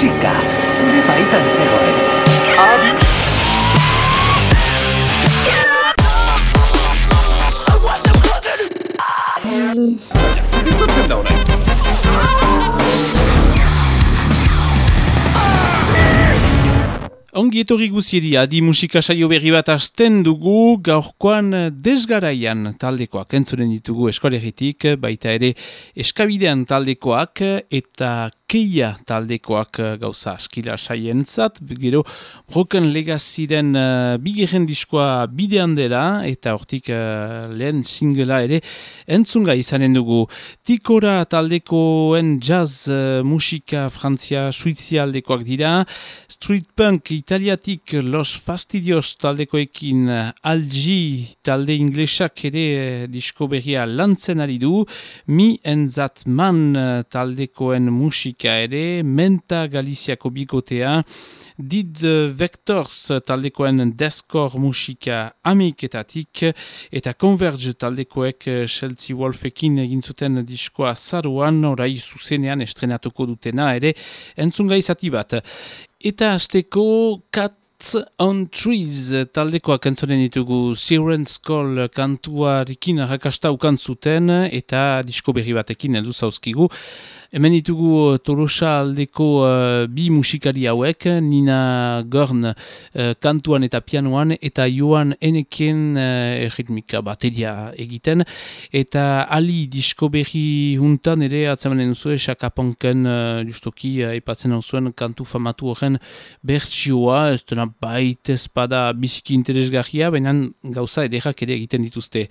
musika zure baitan zegoen. Adi! Zer da Ongi etorri guzieri, adi musika saio berri bat asten dugu, gaurkoan desgaraian taldekoak entzuren ditugu eskolegitik, baita ere eskabidean taldekoak eta keia taldekoak gauza askila saientzat, gero broken legaziren uh, bigeren diskoa bidean dela eta hortik uh, lehen singela ere entzunga izanen dugu. Tikora taldekoen jazz uh, musika frantzia suizia aldekoak dira, street punk italiatik Los Fastidios taldekoekin eh, Algi talde inglesak ere eh, disko berria lantzen ari du, Mi Enzat Man eh, taldekoen musika ere, Menta Galiziako bigotea, Did Vectors taldekoen Deskor musika amiketatik, eta Converge taldekoek Chelsea Wolfekin egin zuten diskoa zaruan, orai zuzenean estrenatuko dutena ere, entzunga izati bat. Eta azteko Cats on Trees taldekoak entzonen ditugu Siren Skull kantuarikin rakasta zuten eta disko berri batekin heldu zauzkigu. Hemen ditugu uh, Tolosa aldeko uh, bi musikari hauek, Nina Gorn uh, kantuan eta pianoan, eta Joan Eneken uh, ritmika bateria egiten. Eta Ali disko berri juntan ere, atzamanen zuen, Shakaponken uh, justoki uh, epatzen zuen kantu famatu horren bertsioa, ez dena baita espada biziki interesgarria, baina gauza edekak ere egiten dituzte.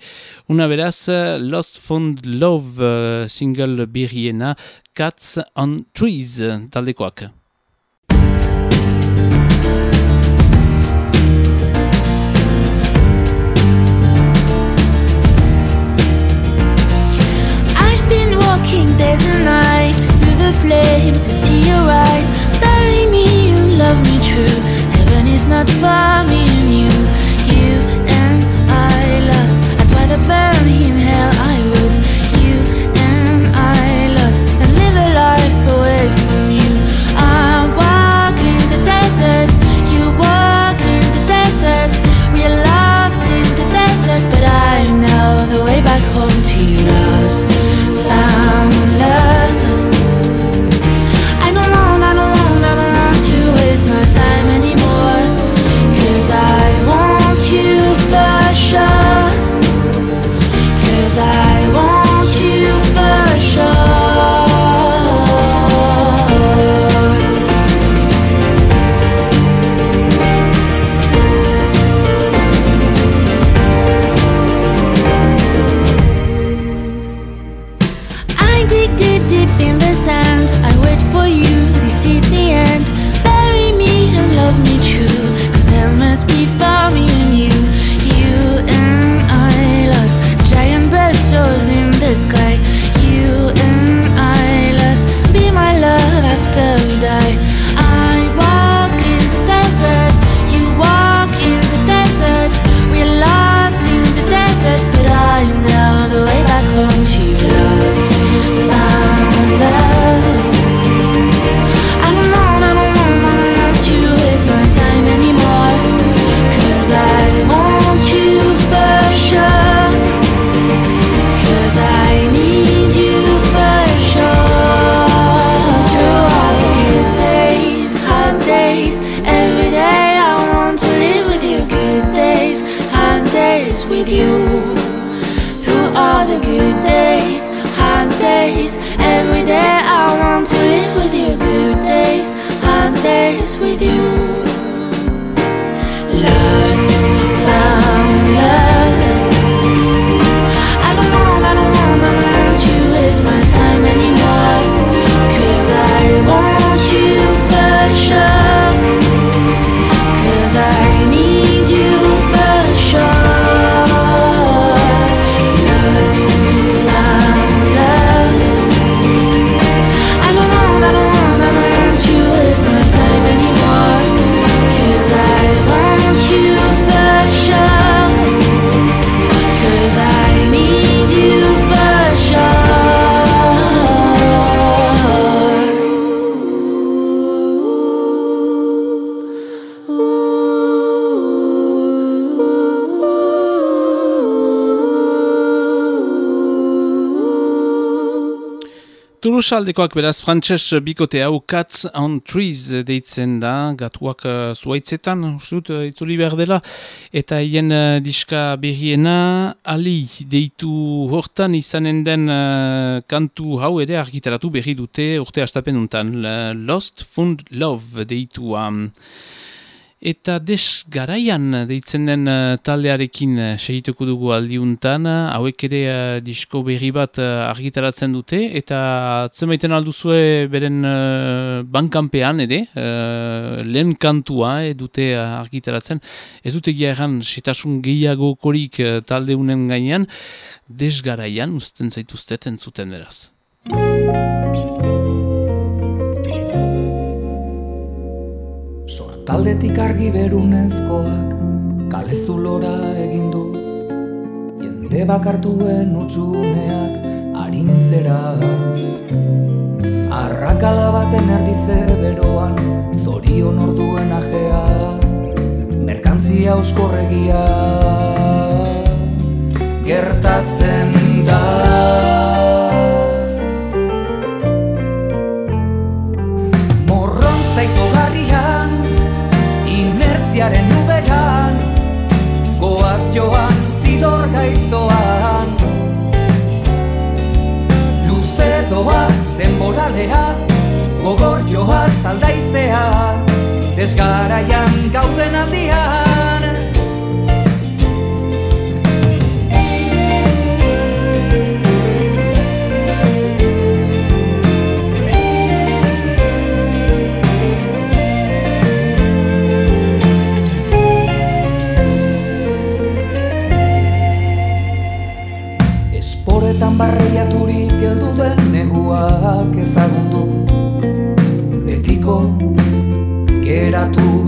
Una beraz, Lost Fond Love uh, single berriena, Cats on Trees taldekoak. I've been walking days and nights through the flames to see your eyes. Bury me and love me true. Heaven is not far, me and you. You and I lost. I'd rather burn in you loves saldekoak beraz frantses bikote hau Cats on Trees deitzen da, gatuak uh, zuaitzetan, ustut, uh, itzuli behar dela, eta hien uh, diska berriena, ali deitu hortan izanen den uh, kantu hau ere argitaratu berri dute urte astapen untan, Lost Fund Love deitu um, Eta desgaraian deitzen den uh, taldearekin uh, segituko dugu aldiuntan, hauek ere uh, disko berri bat uh, argitaratzen dute, eta zenbaiten alduzue beren uh, bankanpean ere, uh, lehen kantua dute uh, argitaratzen, ez dute gehiagan setasun gehiago korik uh, talde unen gainean, desgaraian usten zaituzteten zuten beraz. Taldetik argi berunezkoak kalezulora egin du. Jende bakartuen utxuneak harintzera Arrakala baten erditze beroan zorion orduen ajea. Merkantzia euskorregia gertatzen da denboralea Gogor joa zaldaizea Desgaraian gauden aldian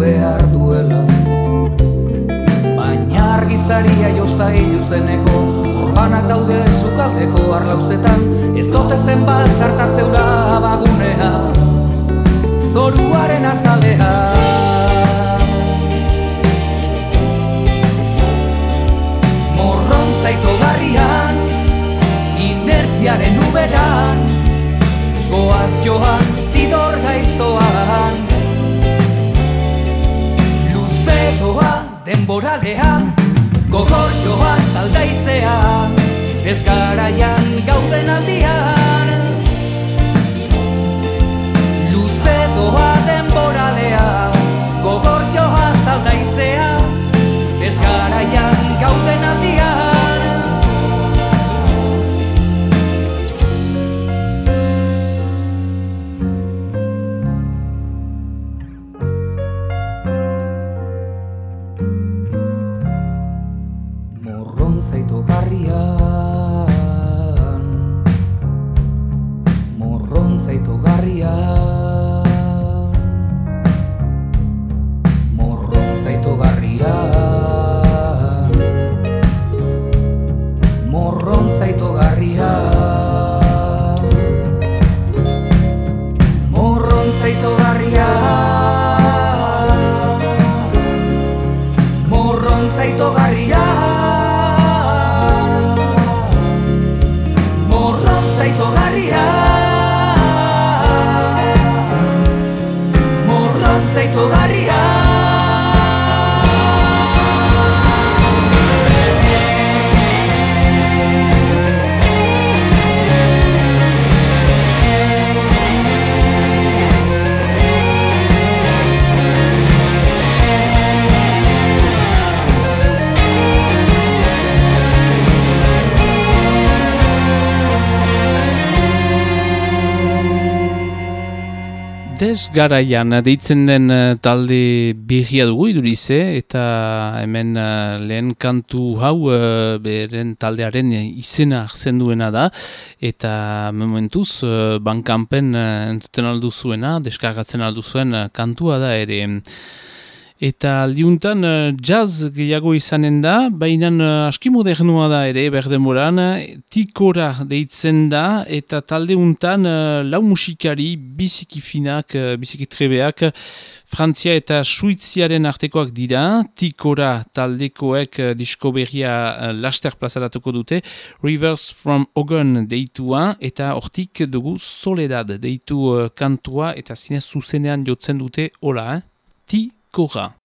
behar duela. Baina argizaria josta iluzeneko Orbanak daude zukaldeko arlauzetan Ez dote zenbat hartatzeura bagunea garaian deitzen den uh, talde birria dugu idurize eta hemen uh, lehen kantu hau beren taldearen izena arzen duena da. Eta momentuz bankanpen entzuten aldu zuena, deskargatzen aldu zuen kantua da ere Eta aldiuntan jazz gehiago izanen da, baina aski modernua da ere berdemoran, tikora deitzen da, eta talde untan lau musikari bizikifinak, bizikitrebeak, Frantzia eta Suiziaren artekoak dira, tikora taldekoek disko berria laster plazaratuko dute, Rivers from Ogun deitua, eta hortik dugu Soledad deitu kantua, eta zinez zuzenean jotzen dute, hola, eh? Tikora.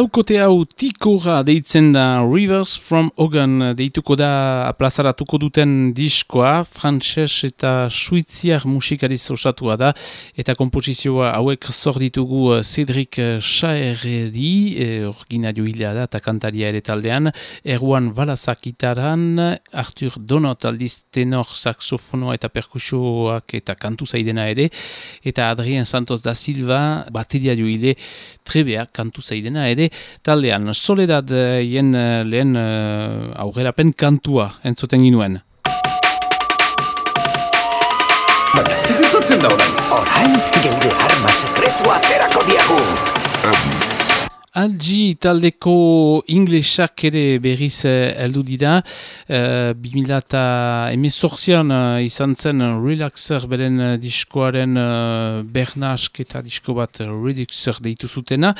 Laukote hau tikora deitzen da Rivers from Ogan deituko da plazaratuko duten diskoa, frantses eta suiziar musikariz osatua da, eta kompozizioa hauek zor ditugu eh, Cedric Chaerri, orgina joilea da, eta kantaria ere taldean, Erwan Balazakitaran, Arthur Donot aldiz tenor saxofonoa eta perkusioak eta kantu zaidena ere, eta Adrien Santos da Silva, bateria joile, trebeak kantu zaidena ere, taldean soledad jen eh, lehen uh, aurrerapen kantua entzuten ginuen. Baina, zer da orain? Orain, geure arma sekretua aterako diagu. Algi taldeko inglesak ere berriz eh, heldu dira. 2000 eta emezortzian uh, izan zen Relaxer beren diskoaren uh, bernask eta disko bat Reduxer deitu zutena.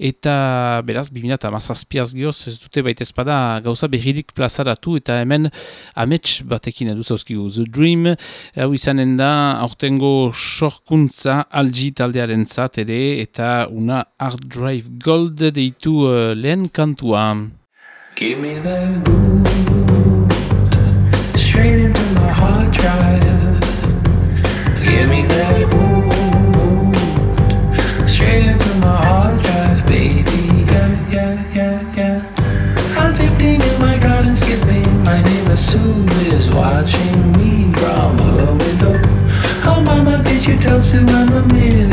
Eta beraz, 2000 eta mazazpiaz gioz, ez dute baita espada gauza berridik plazaratu eta hemen amets batekin edu zauzkigu. The Dream, hau izanen da, aurtengo sorkuntza Algi taldearen zat ere eta una Hard Drive Gold de deitu uh, lehen kantua. Give me the groove Straight into my hard drive. Give me that groove Straight into my hard drive Baby, yeah, yeah, yeah, yeah. I'm 15 in my garden skipping. My neighbor Sue is watching me from her window. Oh mama, did you tell Sue I'm a millionaire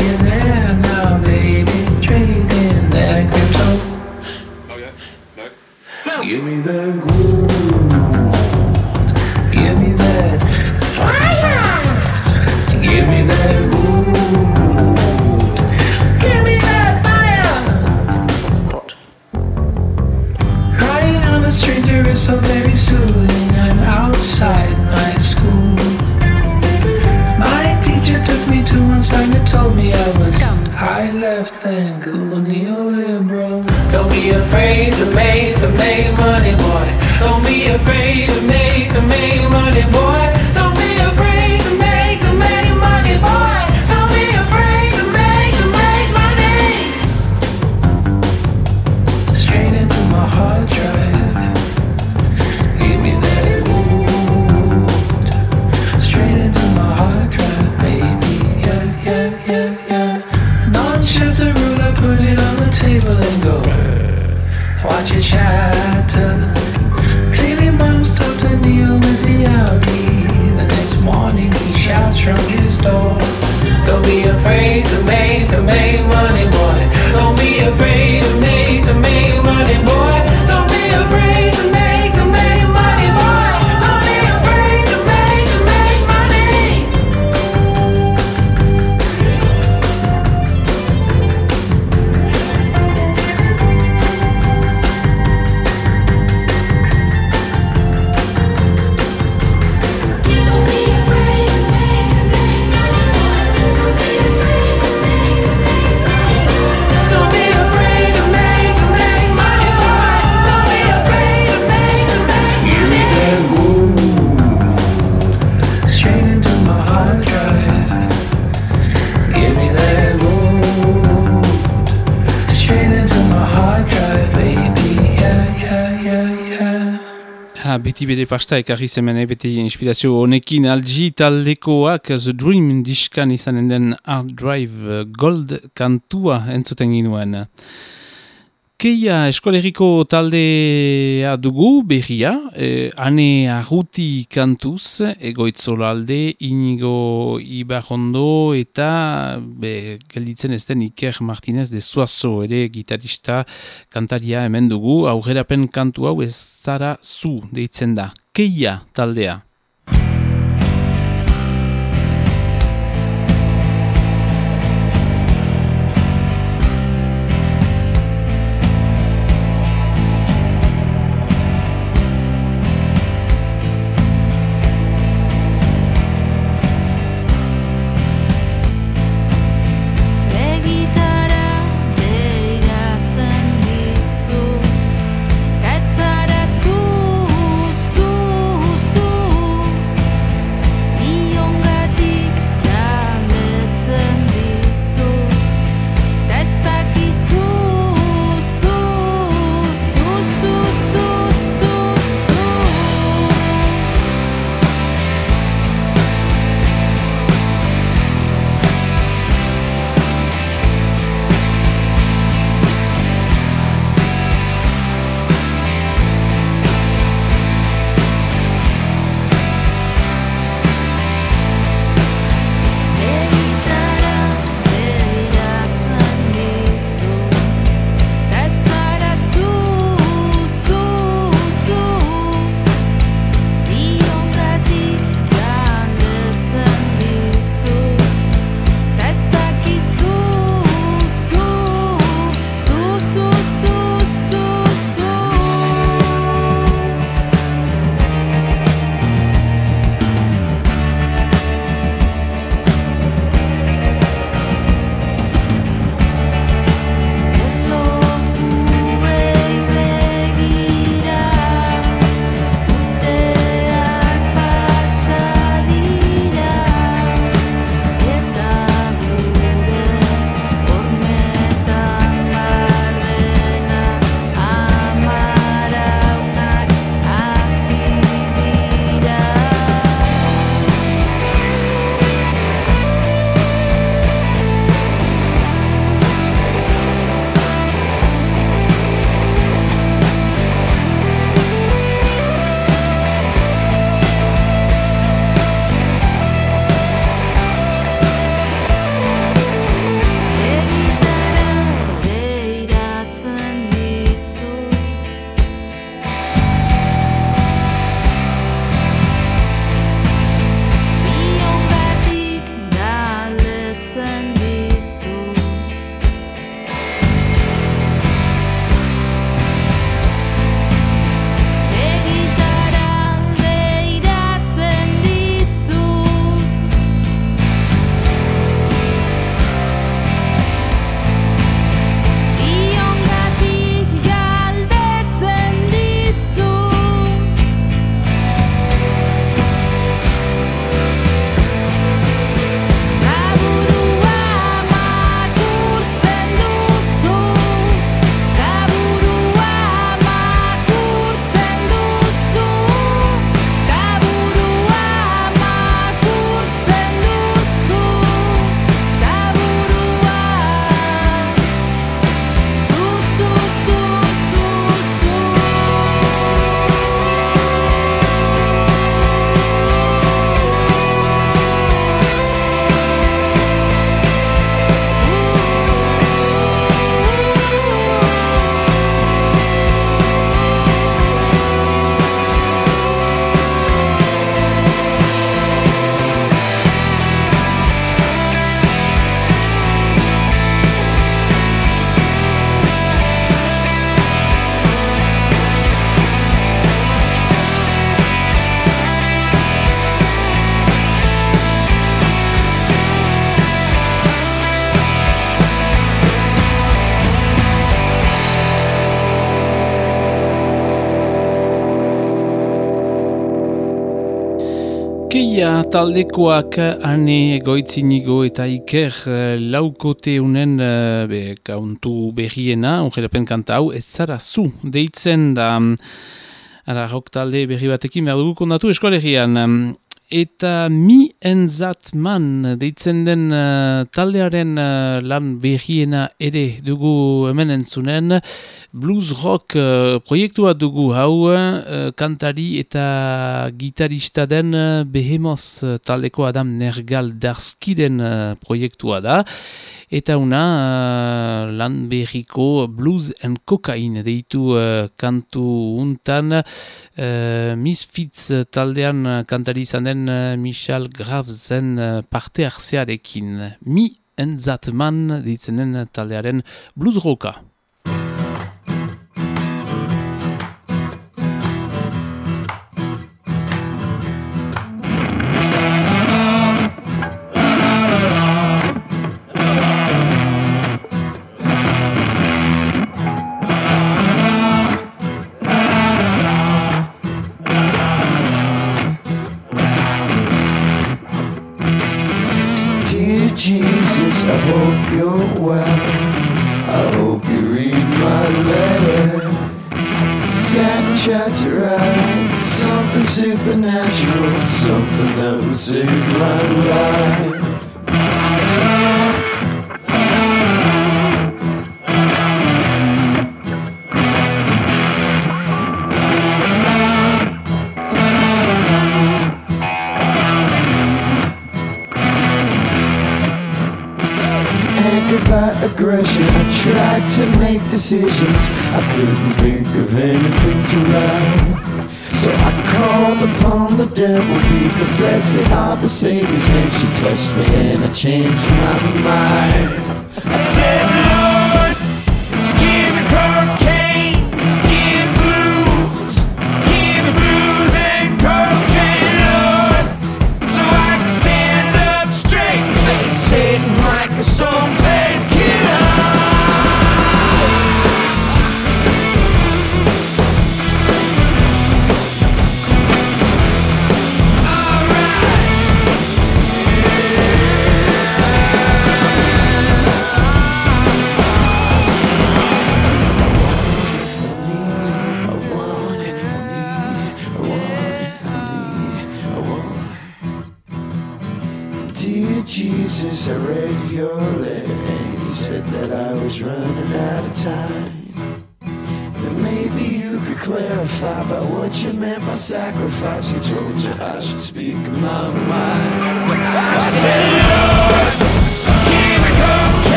bere pasta ekarri zemene, beti inspirazio honekin algi taldekoak The Dream diskan izanen den Hard Drive Gold kantua entzuten ginuen. Keia eskoleriko taldea dugu, berria, eh, ane arruti kantuz, egoitzolalde, inigo ibarrondo eta be, gelditzen ez den Iker Martinez de Suazo, ere gitarista kantaria hemen dugu, aurrerapen kantu hau ez zara zu deitzen da. Keia taldea. Taldekoak ane goitzinigo eta iker eh, laukote unen eh, be, kauntu berriena, ungerapen kanta hau, ez zara zu, deitzen da, ara, rock talde berri batekin behar dugu kondatu eskolegian. Eta mi enzatman deitzen den uh, taldearen uh, lan berriena ere dugu hemen entzunen. Blues rock uh, proiektua dugu hau uh, kantari eta gitarista den uh, Behemoz uh, taldeko Adam Nergal Darskiden uh, proiektua da. Eta una uh, lan berriko Blues and Cocaine deitu uh, kantu untan uh, Misfits taldean kantari izan den uh, Michel Gravesen uh, parte hartzearekin. Mi enzatman deitzen den taldearen blues rocka. Decisions. I couldn't think of anything to write. So I called upon the devil because blessed are the Savior's And She touched me and I changed my mind.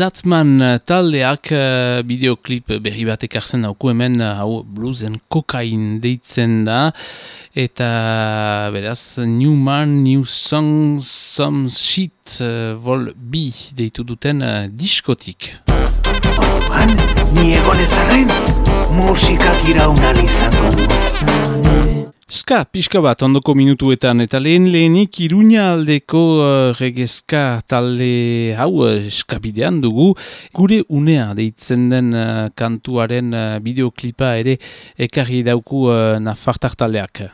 Mi enzatman taldeak uh, bideoklip berri bat ekartzen dauku hemen hau blues and cocaine deitzen da eta beraz new man, new song, some shit uh, vol bi deitu duten uh, diskotik. Orduan, ni egon ezaren, musikak iraunan izango du. Ska, pixka bat ondoko minutuetan, eta lehen lehenik iruña aldeko uh, regezka talde hau uh, eskabidean dugu, gure unea deitzen den uh, kantuaren uh, bideoklipa ere ekarri dauku uh, nafartar taldeak.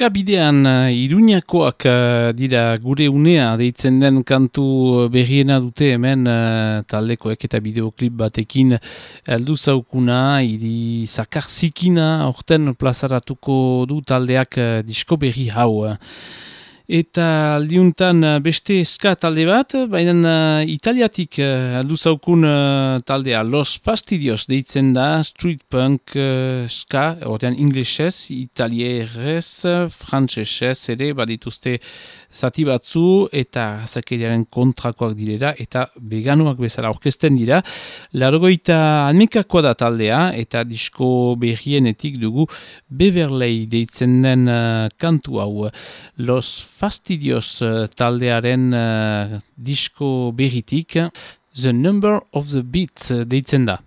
Eskabidean uh, iruñakoak uh, dira gure unea deitzen den kantu berriena dute hemen taldekoek eta bideoklip batekin heldu zaukuna, iri zakarzikina orten plazaratuko du taldeak disko berri hau. Eta aldiuntan eh, beste eska talde bat, baina uh, italiatik uh, aldu zaukun uh, taldea Los Fastidios deitzen da, street punk uh, ska, ordean inglesez, italierez, frantzesez ere, badituzte zati batzu eta zakeriaren kontrakoak direra eta veganuak bezala orkesten dira. Largoita almekakoa da taldea eta disko berrienetik dugu Beverley deitzen den kantu hau. Los fastidios uh, taldearen uh, disko berritik, The Number of the Beat uh, deitzen da.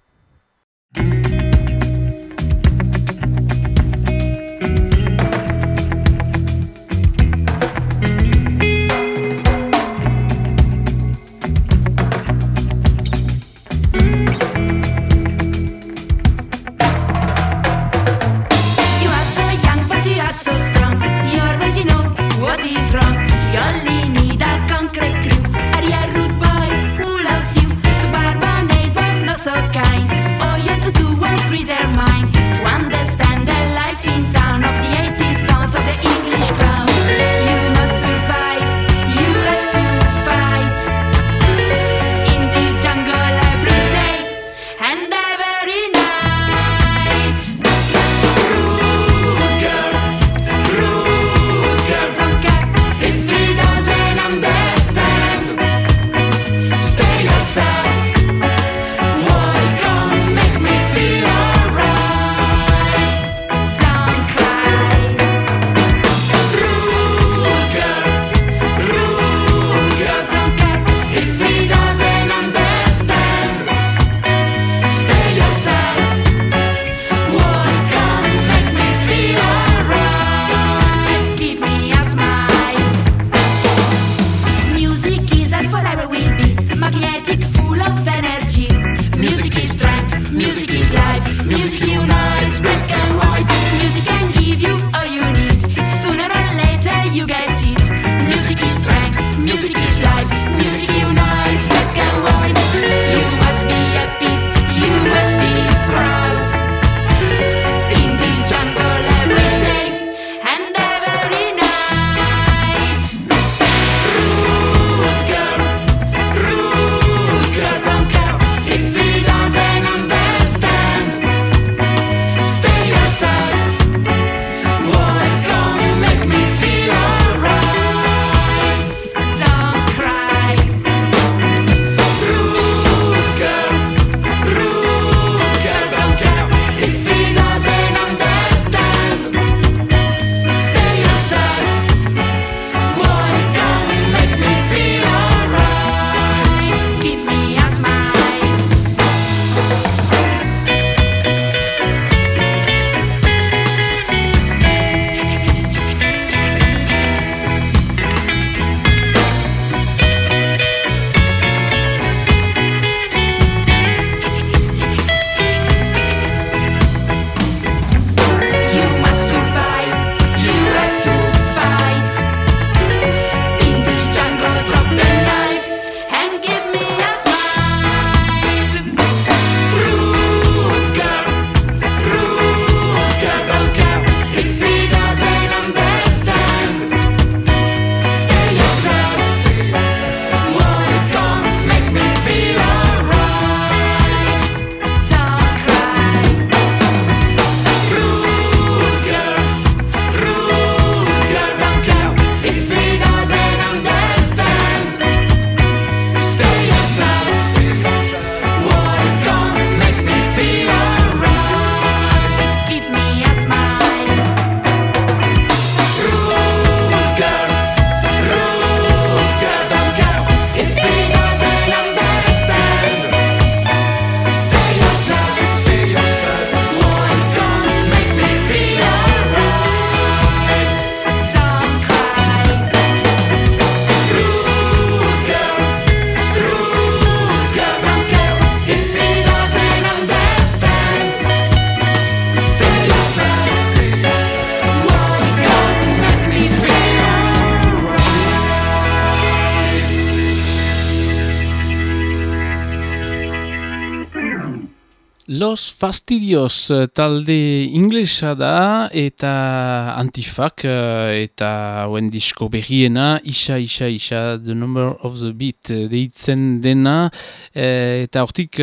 Fastidios eh, talde inglesa da eta antifak eh, eta hauen disko berriena isa, isa, isa, the number of the beat eh, deitzen dena eta hortik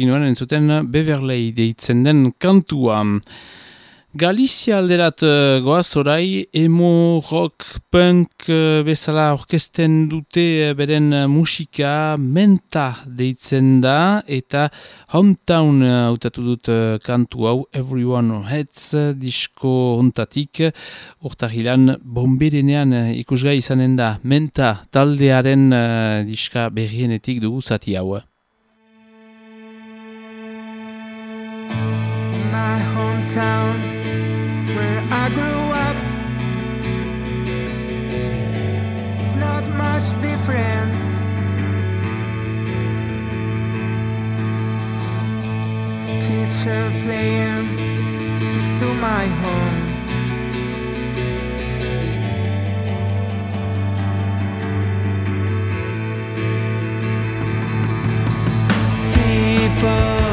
ginoen entzuten Beverley deitzen den kantua. Galizia alderat uh, goaz orai, emo, rock, punk uh, bezala orkesten dute uh, beren musika menta deitzen da eta hometown hautatu dut kantu hau Everyone Heads disko hontatik urtahilan bomberenean ikusgai izanen da menta taldearen diska berrienetik dugu zati hau. My hometown where I grew up. It's not much different. Kids are playing next to my home. People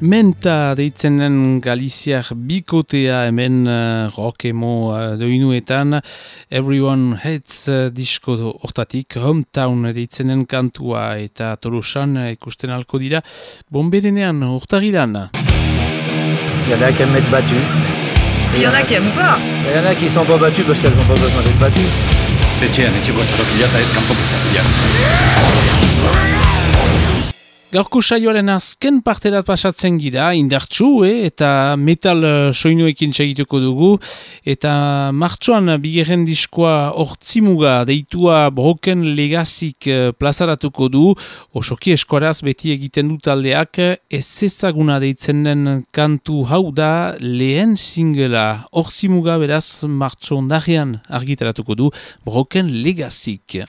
Menta deitzen den Galiziak bikotea hemen uh, rock emo uh, doinuetan Everyone Hates uh, disko hortatik Hometown deitzen den kantua eta tolosan uh, ikusten alko dira bomberenean urtagilan Il y en a qui aiment être battus. Il y en a qui aiment pas. Il y en a qui sont pas battus parce qu'elles n'ont pas besoin d'être battues. Etxean etxeko txorokila eta ez kanpoko zapila. Gaurko saioaren azken parterat pasatzen gira, indartxu, eh? eta metal eh, soinuekin segituko dugu, eta martxoan bigerren diskoa ortsimuga deitua broken legazik eh, plazaratuko du, osoki eskoraz beti egiten du taldeak, ez ezaguna deitzen den kantu hau da lehen singela ortsimuga beraz martxo ondarean argitaratuko du broken legazik.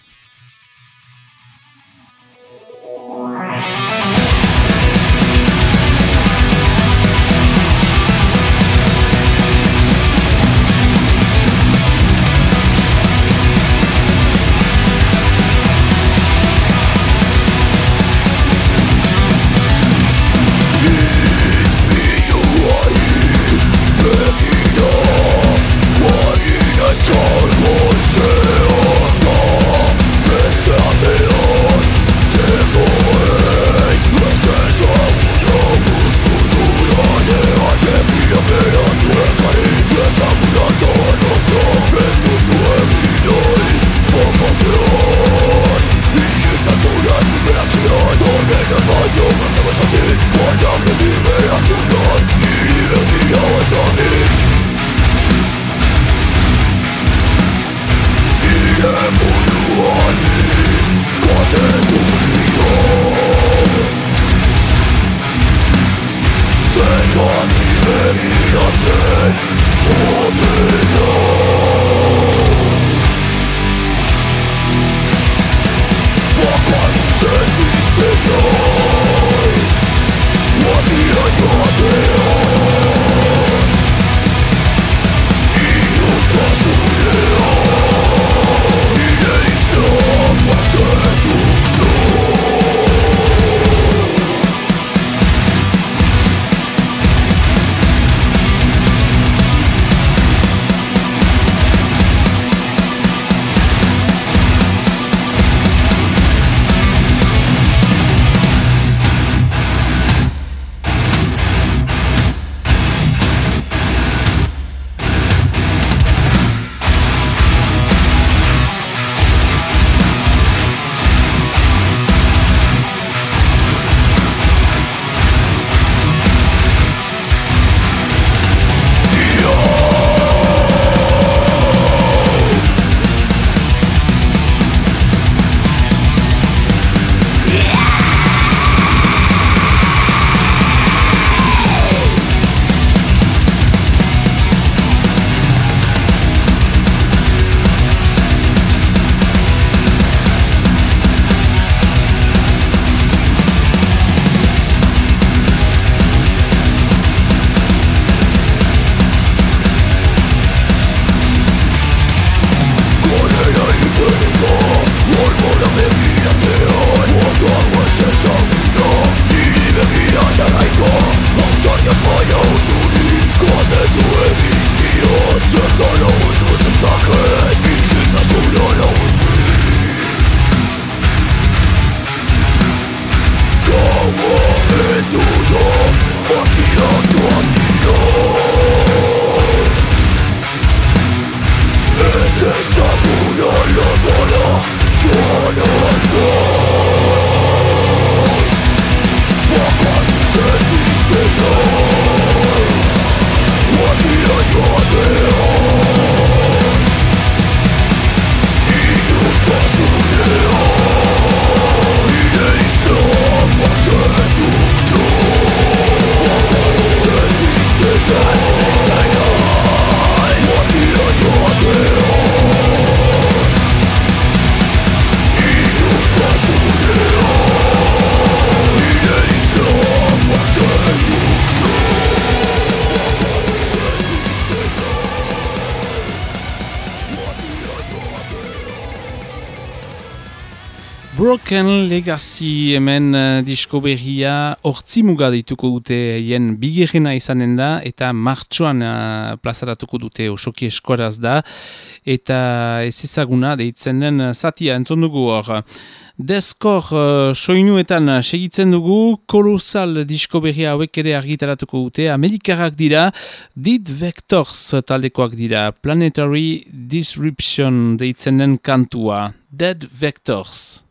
Legacy hemen uh, disko berria ortsi muga dituko dute hien bigirena izanen da eta martxoan uh, plazaratuko dute osoki eskoraz da eta ez ezaguna deitzen den zatia entzon dugu hor. Deskor uh, soinuetan segitzen dugu, kolosal disko berria hauek ere argitaratuko dute, amerikarrak dira, Did Vectors taldekoak dira, Planetary Disruption deitzen den kantua, Dead Vectors.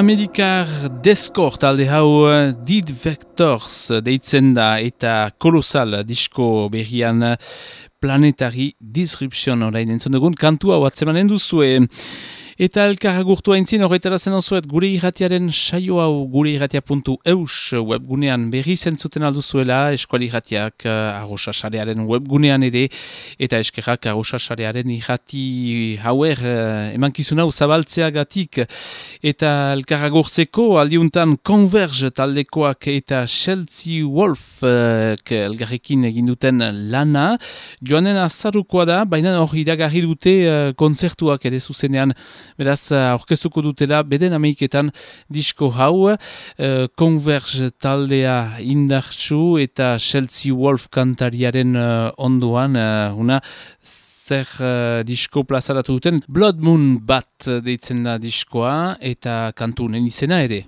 Amerikar Deskor talde hau eh, Did Vectors deitzen da eta kolosal disko berrian planetari disruption orain entzun dugun kantua hau atzemanen duzue. Eta elkarra gurtu haintzin horretara zen osuet gure irratiaren saio hau gure irratia.eus webgunean berri zentzuten alduzuela eskuali irratiak uh, arrosasarearen webgunean ere eta eskerrak arrosasarearen irrati hauer uh, emankizun hau zabaltzea gatik eta elkarra gurtzeko aldiuntan Converge taldekoak eta Chelsea Wolf elgarrekin eginduten lana. Joanen azarukoa da baina hor iragarri dute uh, konzertuak ere zuzenean beraz aurkeztuko dutela beden ameiketan disko hau uh, Converge taldea indartsu eta Chelsea Wolf kantariaren uh, ondoan uh, una zer uh, disko plazaratu duten Blood Moon bat deitzen da diskoa eta kantu izena ere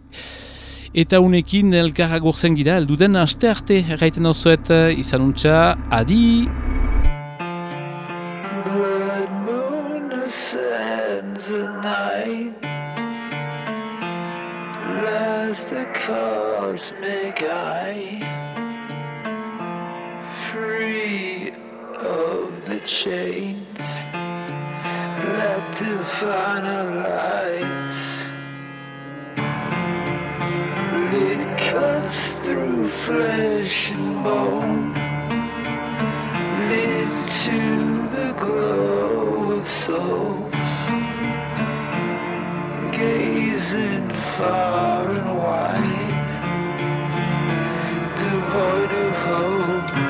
Eta unekin elkarra gurzen gira, elduden aste arte erraiten osoet izanuntza, adi! Blood moon Last the cosmic eye, free of the chains that define our lives. It cuts through flesh and bone into the glow of souls, gazing far and wide, devoid of hope.